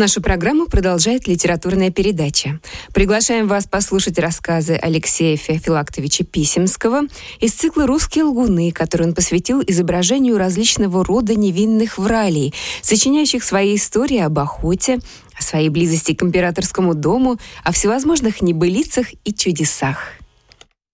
Нашу программу продолжает литературная передача. Приглашаем вас послушать рассказы Алексея Феофилактовича Писемского из цикла «Русские лгуны», который он посвятил изображению различного рода невинных вралей, сочиняющих свои истории об охоте, о своей близости к императорскому дому, о всевозможных небылицах и чудесах.